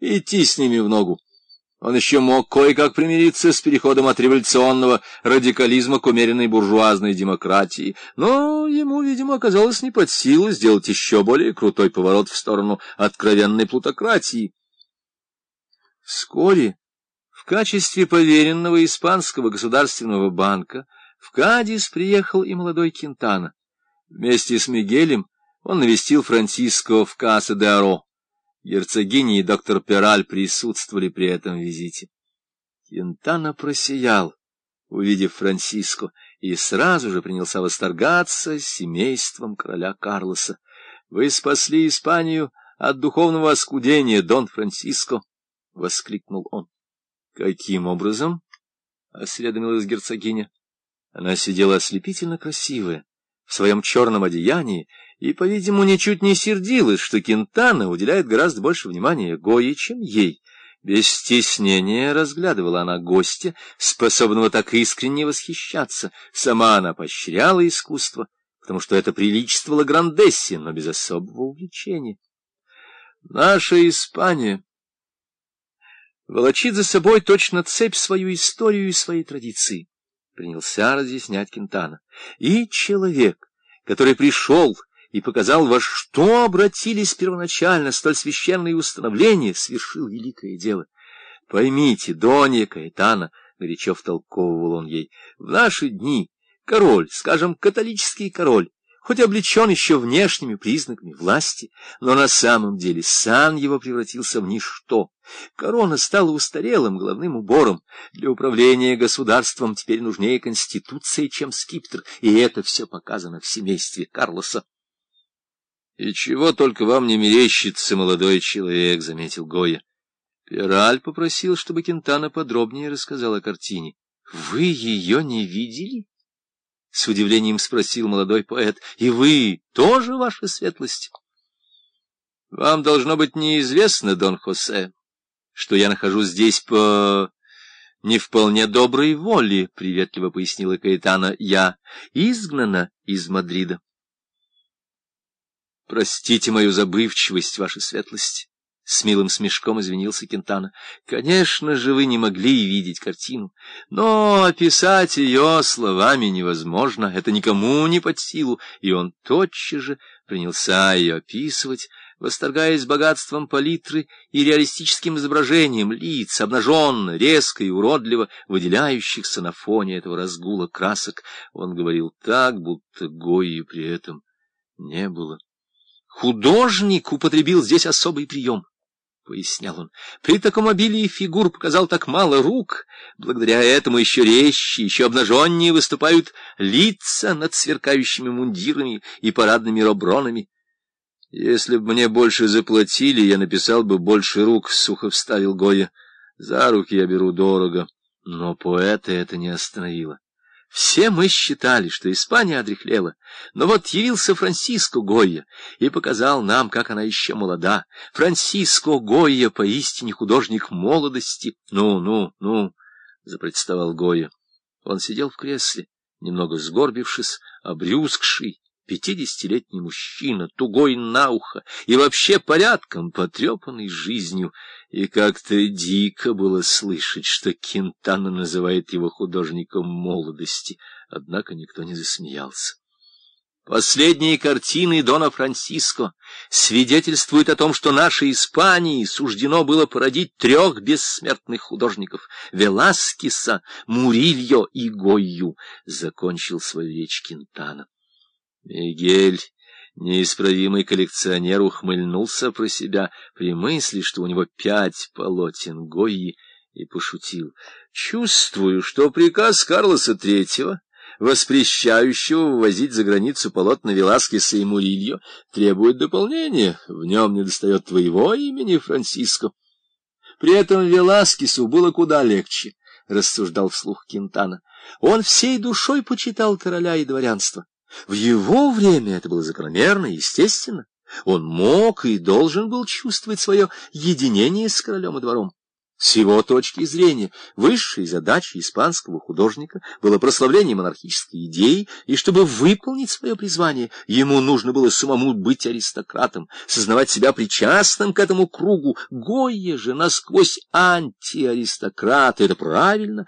идти с ними в ногу. Он еще мог кое-как примириться с переходом от революционного радикализма к умеренной буржуазной демократии, но ему, видимо, оказалось не под силу сделать еще более крутой поворот в сторону откровенной плутократии. Вскоре в качестве поверенного испанского государственного банка в Кадис приехал и молодой Кентана. Вместе с Мигелем он навестил Франциско в Касса-де-Аро. Герцогиня и доктор Пераль присутствовали при этом визите. Кентана просиял, увидев Франциско, и сразу же принялся восторгаться семейством короля Карлоса. — Вы спасли Испанию от духовного оскудения, Дон Франциско! — воскликнул он. — Каким образом? — осведомилась герцогиня. Она сидела ослепительно красивая, в своем черном одеянии, и, по-видимому, ничуть не сердилась, что Кентана уделяет гораздо больше внимания Гое, чем ей. Без стеснения разглядывала она гостя, способного так искренне восхищаться. Сама она поощряла искусство, потому что это приличествовало Грандессе, но без особого увлечения. Наша Испания волочит за собой точно цепь свою историю и свои традиции принялся разъяснять Кентана. И человек, который пришел и показал, во что обратились первоначально столь священные установления, свершил великое дело. Поймите, Донья Каэтана, — горячо втолковывал он ей, — в наши дни король, скажем, католический король, хоть облечен еще внешними признаками власти, но на самом деле сан его превратился в ничто. Корона стала устарелым головным убором. Для управления государством теперь нужнее конституция, чем скиптр, и это все показано в семействе Карлоса. — И чего только вам не мерещится, молодой человек, — заметил Гоя. Пираль попросил, чтобы Кентана подробнее рассказал о картине. — Вы ее не видели? — с удивлением спросил молодой поэт. — И вы тоже, ваша светлость? — Вам должно быть неизвестно, Дон Хосе, что я нахожусь здесь по не вполне доброй воле, — приветливо пояснила Каэтана. — Я изгнана из Мадрида. — Простите мою забывчивость, ваша светлость. С милым смешком извинился Кентана. Конечно же, вы не могли видеть картину, но описать ее словами невозможно, это никому не под силу, и он тотчас же принялся ее описывать, восторгаясь богатством палитры и реалистическим изображением лиц, обнаженно, резко и уродливо выделяющихся на фоне этого разгула красок. Он говорил так, будто Гои при этом не было. Художник употребил здесь особый прием. — пояснял он. — При таком обилии фигур показал так мало рук. Благодаря этому еще резче, еще обнаженнее выступают лица над сверкающими мундирами и парадными робронами. — Если бы мне больше заплатили, я написал бы больше рук, — сухо вставил Гоя. — За руки я беру дорого. Но поэта это не остановило. Все мы считали, что Испания одряхлела, но вот явился Франсиско Гойя и показал нам, как она еще молода. Франсиско Гойя поистине художник молодости. Ну, ну, ну, запротестовал Гойя. Он сидел в кресле, немного сгорбившись, обрюзгший, пятидесятилетний мужчина, тугой на ухо и вообще порядком потрепанный жизнью, и как-то дико было слышать, что Кентана называет его художником молодости, однако никто не засмеялся. Последние картины Дона Франсиско свидетельствуют о том, что нашей Испании суждено было породить трех бессмертных художников — Веласкеса, Мурильо и Гойю, — закончил свою речь Кентана. Мигель, неисправимый коллекционер, ухмыльнулся про себя при мысли, что у него пять полотен Гойи, и пошутил. Чувствую, что приказ Карлоса Третьего, воспрещающего вывозить за границу полотна Веласкеса и Мурильо, требует дополнения. В нем недостает твоего имени, Франциско. При этом Веласкесу было куда легче, — рассуждал вслух Кентана. Он всей душой почитал короля и дворянство. В его время это было закономерно, естественно. Он мог и должен был чувствовать свое единение с королем и двором. С его точки зрения, высшей задачей испанского художника было прославление монархической идеи, и чтобы выполнить свое призвание, ему нужно было самому быть аристократом, сознавать себя причастным к этому кругу. Гойя же насквозь антиаристократ, это правильно,